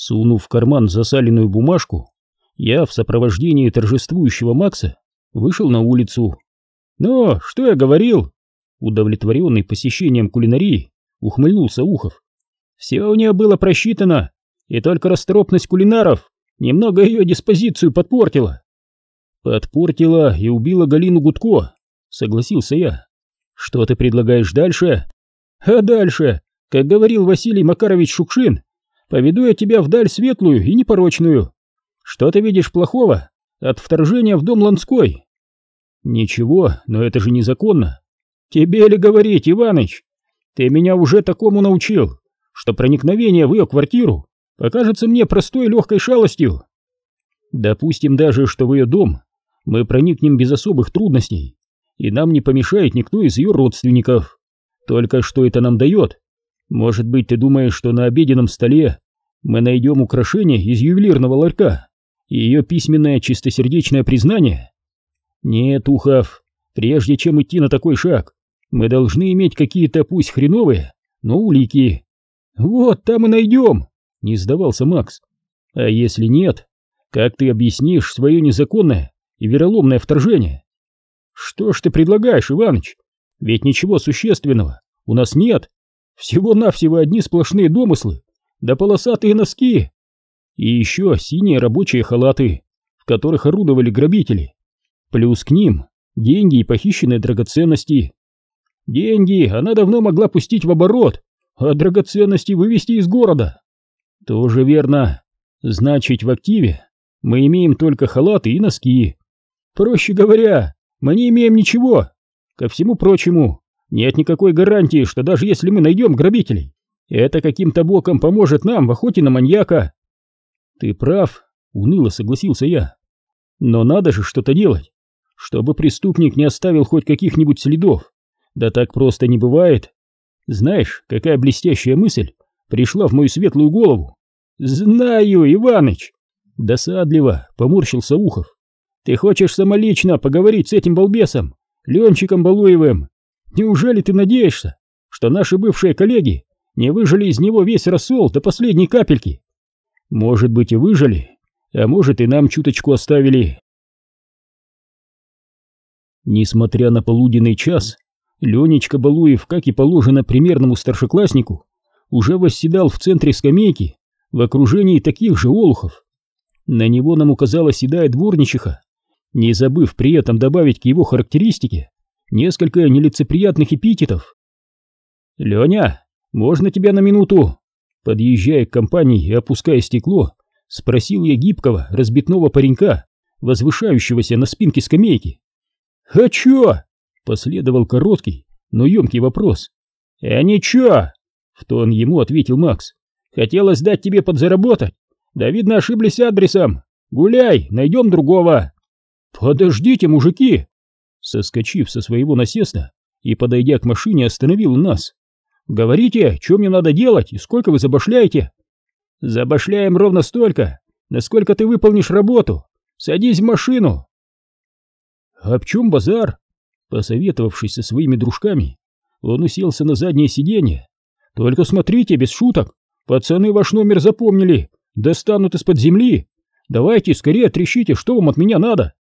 Сунув в карман засаленную бумажку, я в сопровождении торжествующего Макса вышел на улицу. «Ну, что я говорил?» Удовлетворенный посещением кулинарии, ухмыльнулся Ухов. «Все у нее было просчитано, и только расторопность кулинаров немного ее диспозицию подпортила». «Подпортила и убила Галину Гудко», — согласился я. «Что ты предлагаешь дальше?» «А дальше, как говорил Василий Макарович Шукшин, поведу я тебя вдаль светлую и непорочную. Что ты видишь плохого от вторжения в дом Ланской?» «Ничего, но это же незаконно». «Тебе ли говорить, Иваныч? Ты меня уже такому научил, что проникновение в ее квартиру покажется мне простой легкой шалостью. Допустим даже, что в ее дом мы проникнем без особых трудностей, и нам не помешает никто из ее родственников. Только что это нам дает? Может быть, ты думаешь, что на обеденном столе мы найдем украшение из ювелирного ларька и ее письменное чистосердечное признание? Нет, Ухов, прежде чем идти на такой шаг, мы должны иметь какие-то пусть хреновые, но улики. Вот там и найдем, не сдавался Макс. А если нет, как ты объяснишь свое незаконное и вероломное вторжение. Что ж ты предлагаешь, Иваныч? Ведь ничего существенного у нас нет. Всего-навсего одни сплошные домыслы, да полосатые носки. И еще синие рабочие халаты, в которых орудовали грабители. Плюс к ним деньги и похищенные драгоценности. Деньги она давно могла пустить в оборот, а драгоценности вывести из города. Тоже верно. Значит, в активе мы имеем только халаты и носки. Проще говоря, мы не имеем ничего. Ко всему прочему, нет никакой гарантии, что даже если мы найдем грабителей, это каким-то боком поможет нам в охоте на маньяка. Ты прав, уныло согласился я. Но надо же что-то делать, чтобы преступник не оставил хоть каких-нибудь следов. Да так просто не бывает. Знаешь, какая блестящая мысль пришла в мою светлую голову? Знаю, Иваныч! Досадливо поморщился Ухов. Ты хочешь самолично поговорить с этим балбесом, Ленчиком Балуевым? Неужели ты надеешься, что наши бывшие коллеги не выжили из него весь рассол до последней капельки? Может быть и выжили, а может и нам чуточку оставили. Несмотря на полуденный час, Ленечка Балуев, как и положено примерному старшекласснику, уже восседал в центре скамейки в окружении таких же олухов. На него нам указала седая дворничиха, не забыв при этом добавить к его характеристике несколько нелицеприятных эпитетов. «Леня, можно тебя на минуту?» Подъезжая к компании и опуская стекло, спросил я гибкого, разбитного паренька, возвышающегося на спинке скамейки. «А чё?» — последовал короткий, но емкий вопрос. «А ничего!» — в тон ему ответил Макс. «Хотелось дать тебе подзаработать. Да, видно, ошиблись адресом. Гуляй, найдем другого!» «Подождите, мужики!» Соскочив со своего насеста и подойдя к машине, остановил нас. «Говорите, что мне надо делать и сколько вы забашляете?» «Забашляем ровно столько, насколько ты выполнишь работу. Садись в машину!» «А в чем базар?» Посоветовавшись со своими дружками, он уселся на заднее сиденье. «Только смотрите, без шуток, пацаны ваш номер запомнили, достанут из-под земли. Давайте скорее трещите, что вам от меня надо!»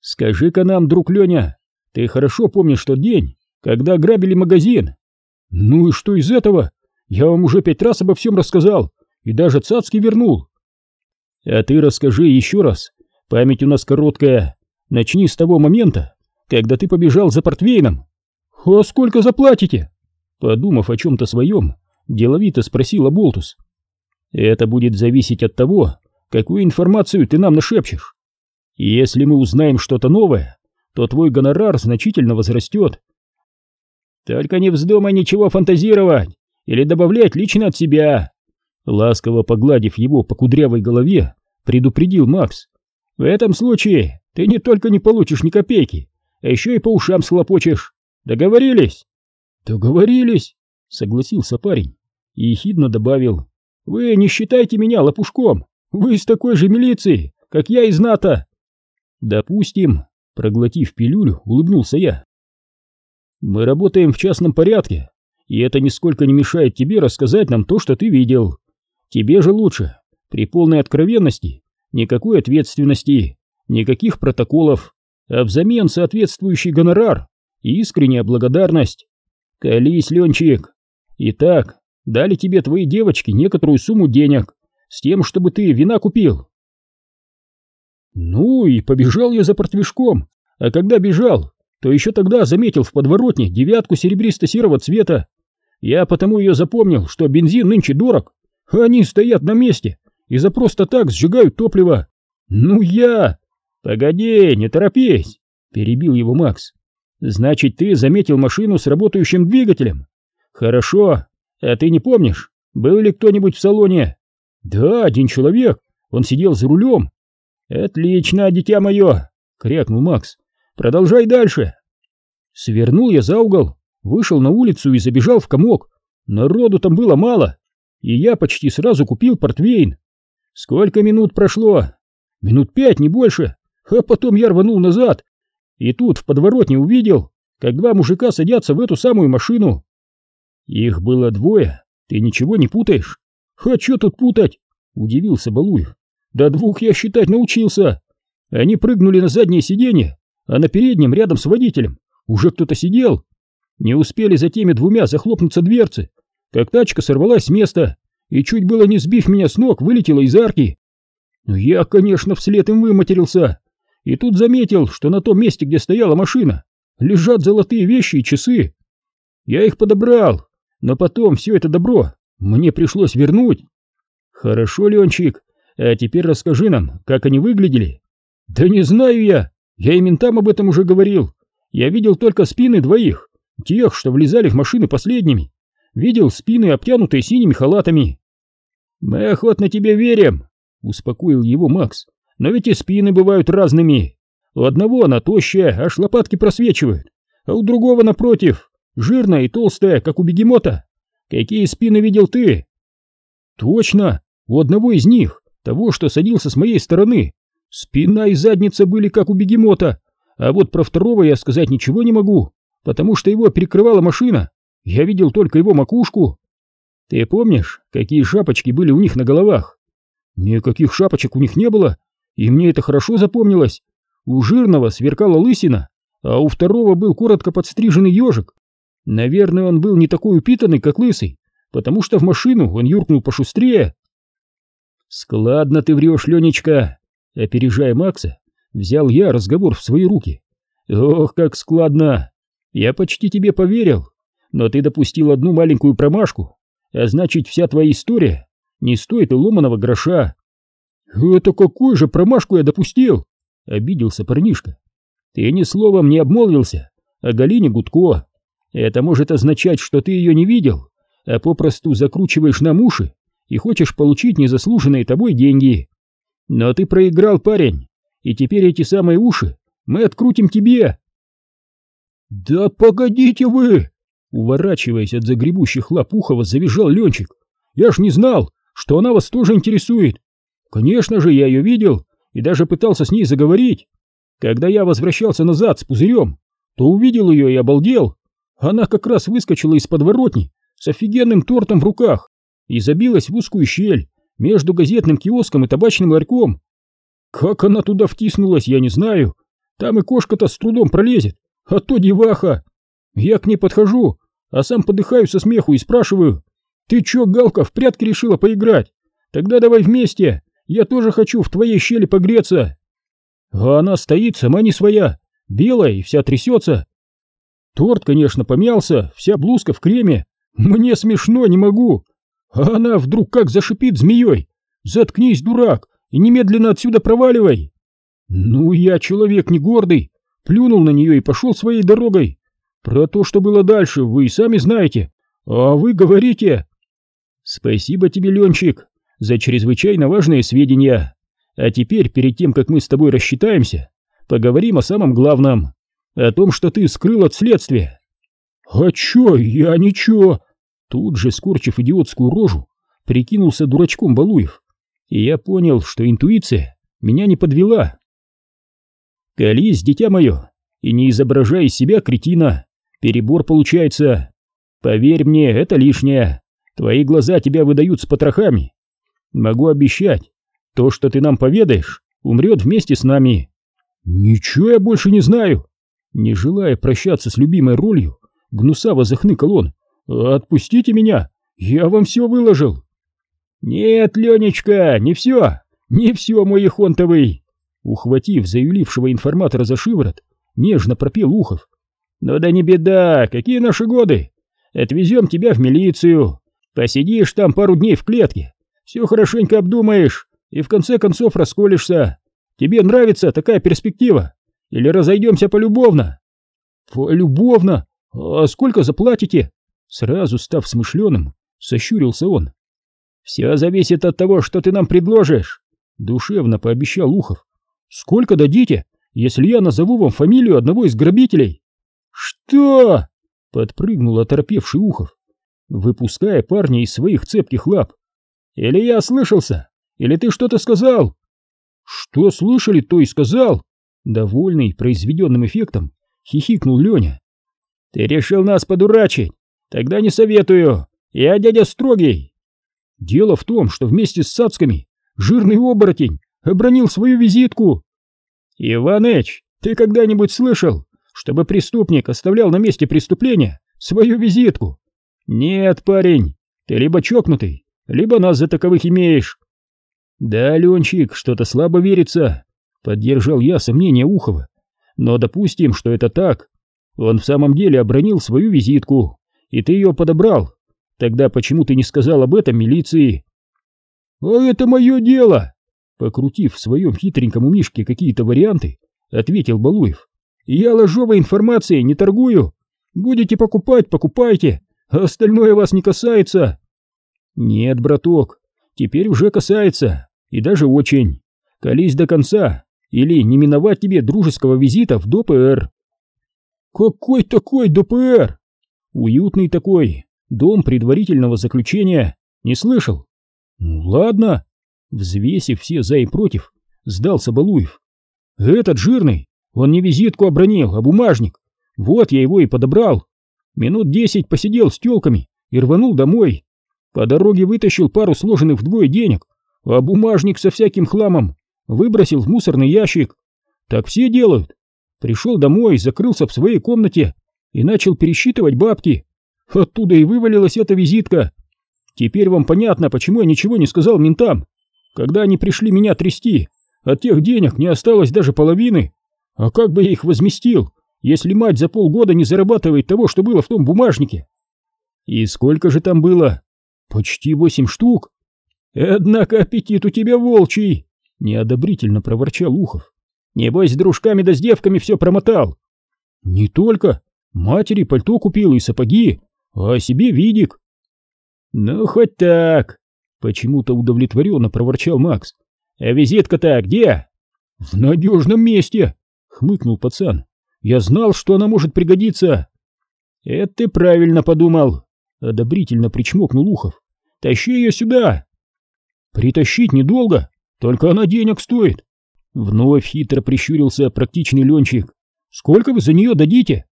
Скажи-ка нам, друг Леня, ты хорошо помнишь тот день, когда грабили магазин? Ну и что из этого? Я вам уже пять раз обо всем рассказал, и даже цацки вернул. А ты расскажи еще раз, память у нас короткая. Начни с того момента, когда ты побежал за портвейном. А сколько заплатите? Подумав о чем-то своем, деловито спросила Болтус. Это будет зависеть от того, какую информацию ты нам нашепчешь. И если мы узнаем что-то новое, то твой гонорар значительно возрастет. Только не вздумай ничего фантазировать или добавлять лично от себя. Ласково погладив его по кудрявой голове, предупредил Макс. В этом случае ты не только не получишь ни копейки, а еще и по ушам схлопочешь. Договорились? Договорились, согласился парень и ехидно добавил. Вы не считайте меня лопушком. Вы из такой же милиции, как я из НАТО. Допустим, проглотив пилюлю, улыбнулся я. Мы работаем в частном порядке, и это нисколько не мешает тебе рассказать нам то, что ты видел. Тебе же лучше при полной откровенности никакой ответственности, никаких протоколов, а взамен соответствующий гонорар и искренняя благодарность. Колись, Ленчик. Итак, дали тебе твои девочки некоторую сумму денег с тем, чтобы ты вина купил. Ну и побежал я за портвишком, а когда бежал, то еще тогда заметил в подворотне девятку серебристо-серого цвета. Я потому ее запомнил, что бензин нынче дорог, а они стоят на месте и за просто так сжигают топливо. Ну я... Погоди, не торопись, перебил его Макс. Значит, ты заметил машину с работающим двигателем? Хорошо. А ты не помнишь, был ли кто-нибудь в салоне? Да, один человек. Он сидел за рулем. Отлично, дитя мое, крякнул Макс. Продолжай дальше. Свернул я за угол, вышел на улицу и забежал в комок. Народу там было мало, и я почти сразу купил портвейн. Сколько минут прошло? Минут пять, не больше. А потом я рванул назад. И тут в подворотне увидел, как два мужика садятся в эту самую машину. Их было двое, ты ничего не путаешь? А что тут путать? Удивился Балуев. До двух я считать научился. Они прыгнули на заднее сиденье а на переднем рядом с водителем уже кто-то сидел. Не успели за теми двумя захлопнуться дверцы, как тачка сорвалась с места и, чуть было не сбив меня с ног, вылетела из арки. Я, конечно, вслед им выматерился, и тут заметил, что на том месте, где стояла машина, лежат золотые вещи и часы. Я их подобрал, но потом все это добро мне пришлось вернуть. Хорошо, Ленчик, а теперь расскажи нам, как они выглядели. Да не знаю я, я и ментам об этом уже говорил. Я видел только спины двоих, тех, что влезали в машины последними. Видел спины, обтянутые синими халатами. Мы охотно тебе верим, успокоил его Макс. Но ведь и спины бывают разными. У одного она тощая, аж лопатки просвечивают, а у другого, напротив, жирная и толстая, как у бегемота. Какие спины видел ты? Точно, у одного из них, того, что садился с моей стороны, Спина и задница были как у бегемота, а вот про второго я сказать ничего не могу, потому что его перекрывала машина. Я видел только его макушку. Ты помнишь, какие шапочки были у них на головах? Никаких шапочек у них не было, и мне это хорошо запомнилось. У жирного сверкала лысина, а у второго был коротко подстриженный ежик. Наверное, он был не такой упитанный, как лысый, потому что в машину он юркнул пошустрее. Складно ты врешь, Ленечка, Опережая Макса, взял я разговор в свои руки. «Ох, как складно! Я почти тебе поверил, но ты допустил одну маленькую промашку, а значит, вся твоя история не стоит и ломаного гроша». «Это какую же промашку я допустил?» — обиделся парнишка. «Ты ни словом не обмолвился о Галине Гудко. Это может означать, что ты ее не видел, а попросту закручиваешь нам уши и хочешь получить незаслуженные тобой деньги. Но ты проиграл, парень, и теперь эти самые уши мы открутим тебе. Да погодите вы! Уворачиваясь от загребущих лап Ухова, завизжал Ленчик. Я ж не знал, что она вас тоже интересует. Конечно же, я ее видел и даже пытался с ней заговорить. Когда я возвращался назад с пузырем, то увидел ее и обалдел. Она как раз выскочила из подворотни с офигенным тортом в руках и забилась в узкую щель, между газетным киоском и табачным ларьком. Как она туда втиснулась, я не знаю. Там и кошка-то с трудом пролезет, а то деваха. Я к ней подхожу, а сам подыхаю со смеху и спрашиваю, «Ты чё, Галка, в прятки решила поиграть? Тогда давай вместе, я тоже хочу в твоей щели погреться». А она стоит, сама не своя, белая и вся трясется. Торт, конечно, помялся, вся блузка в креме. Мне смешно, не могу. А она вдруг как зашипит змеей. «Заткнись, дурак, и немедленно отсюда проваливай!» Ну, я человек не гордый, плюнул на нее и пошел своей дорогой. Про то, что было дальше, вы и сами знаете, а вы говорите... Спасибо тебе, Ленчик, за чрезвычайно важные сведения. А теперь, перед тем, как мы с тобой рассчитаемся, поговорим о самом главном, о том, что ты скрыл от следствия. А чё, я ничего, Тут же, скорчив идиотскую рожу, прикинулся дурачком Балуев, и я понял, что интуиция меня не подвела. «Колись, дитя мое, и не изображай из себя кретина, перебор получается. Поверь мне, это лишнее, твои глаза тебя выдают с потрохами. Могу обещать, то, что ты нам поведаешь, умрет вместе с нами. Ничего я больше не знаю. Не желая прощаться с любимой ролью, гнусаво захныкал он. Отпустите меня, я вам все выложил. Нет, Ленечка, не все, не все, мой Ихонтовый. Ухватив заюлившего информатора за шиворот, нежно пропел Ухов. «Ну да не беда, какие наши годы? Отвезем тебя в милицию, посидишь там пару дней в клетке, все хорошенько обдумаешь и в конце концов расколешься. Тебе нравится такая перспектива? Или разойдемся полюбовно?» «Полюбовно? А сколько заплатите?» Сразу став смышленым, сощурился он. «Все зависит от того, что ты нам предложишь», — душевно пообещал Ухов. «Сколько дадите, если я назову вам фамилию одного из грабителей?» «Что?» — подпрыгнул оторопевший Ухов, выпуская парня из своих цепких лап. «Или я ослышался? Или ты что-то сказал?» «Что слышали, то и сказал!» Довольный произведенным эффектом, хихикнул Леня. «Ты решил нас подурачить? Тогда не советую. Я дядя строгий». Дело в том, что вместе с сацками жирный оборотень обронил свою визитку. «Иваныч, ты когда-нибудь слышал, чтобы преступник оставлял на месте преступления свою визитку? Нет, парень, ты либо чокнутый, либо нас за таковых имеешь». «Да, Ленчик, что-то слабо верится», — поддержал я сомнение Ухова. «Но допустим, что это так. Он в самом деле обронил свою визитку, и ты ее подобрал. Тогда почему ты не сказал об этом милиции?» «А это мое дело!» Покрутив в своем хитреньком умишке какие-то варианты, ответил Балуев. «Я ложовой информацией не торгую. Будете покупать, покупайте, а остальное вас не касается». «Нет, браток, теперь уже касается, и даже очень. Колись до конца, или не миновать тебе дружеского визита в ДПР». «Какой такой ДПР?» «Уютный такой, дом предварительного заключения. Не слышал?» «Ну ладно, Взвесив все за и против, сдался Балуев. «Этот жирный, он не визитку обронил, а бумажник. Вот я его и подобрал. Минут десять посидел с телками и рванул домой. По дороге вытащил пару сложенных вдвое денег, а бумажник со всяким хламом выбросил в мусорный ящик. Так все делают. Пришел домой, закрылся в своей комнате и начал пересчитывать бабки. Оттуда и вывалилась эта визитка. Теперь вам понятно, почему я ничего не сказал ментам. Когда они пришли меня трясти, от тех денег не осталось даже половины. А как бы я их возместил, если мать за полгода не зарабатывает того, что было в том бумажнике? И сколько же там было? Почти восемь штук. Однако аппетит у тебя волчий, неодобрительно проворчал Ухов. Небось, с дружками да с девками все промотал. Не только. Матери пальто купил и сапоги, а себе видик. Ну, хоть так. Почему-то удовлетворенно проворчал Макс. «А визитка-то где?» «В надежном месте!» — хмыкнул пацан. «Я знал, что она может пригодиться!» «Это ты правильно подумал!» — одобрительно причмокнул Ухов. «Тащи ее сюда!» «Притащить недолго, только она денег стоит!» Вновь хитро прищурился практичный Ленчик. «Сколько вы за нее дадите?»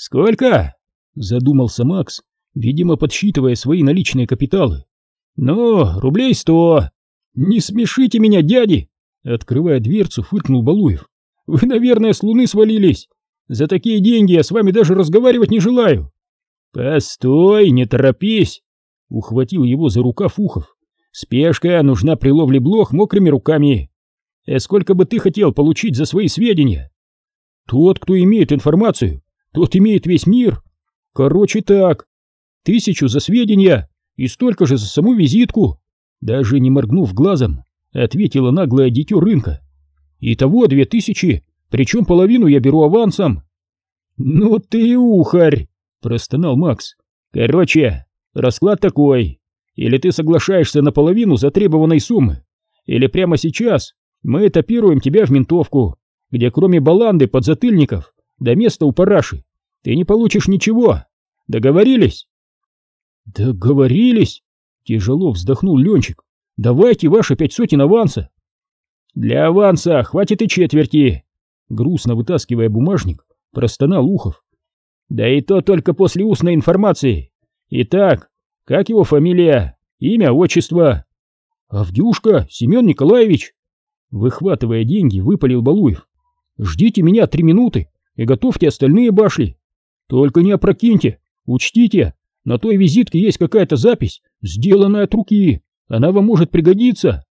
«Сколько?» — задумался Макс, видимо, подсчитывая свои наличные капиталы. «Ну, рублей сто!» «Не смешите меня, дяди!» Открывая дверцу, фыркнул Балуев. «Вы, наверное, с луны свалились. За такие деньги я с вами даже разговаривать не желаю». «Постой, не торопись!» Ухватил его за рукав Ухов. «Спешка нужна при ловле блох мокрыми руками. А сколько бы ты хотел получить за свои сведения?» «Тот, кто имеет информацию, тот имеет весь мир. Короче так, тысячу за сведения, и столько же за саму визитку. Даже не моргнув глазом, ответила наглая дитё рынка. Итого две тысячи, причем половину я беру авансом. Ну ты ухарь, простонал Макс. Короче, расклад такой. Или ты соглашаешься на половину затребованной суммы, или прямо сейчас мы этапируем тебя в ментовку, где кроме баланды подзатыльников до места у параши ты не получишь ничего. Договорились? «Договорились!» — тяжело вздохнул Ленчик. «Давайте ваши пять сотен аванса!» «Для аванса хватит и четверти!» Грустно вытаскивая бумажник, простонал Ухов. «Да и то только после устной информации. Итак, как его фамилия, имя, отчество?» Авдюшка, Семен Николаевич!» Выхватывая деньги, выпалил Балуев. «Ждите меня три минуты и готовьте остальные башли. Только не опрокиньте, учтите, на той визитке есть какая-то запись, сделанная от руки, она вам может пригодиться».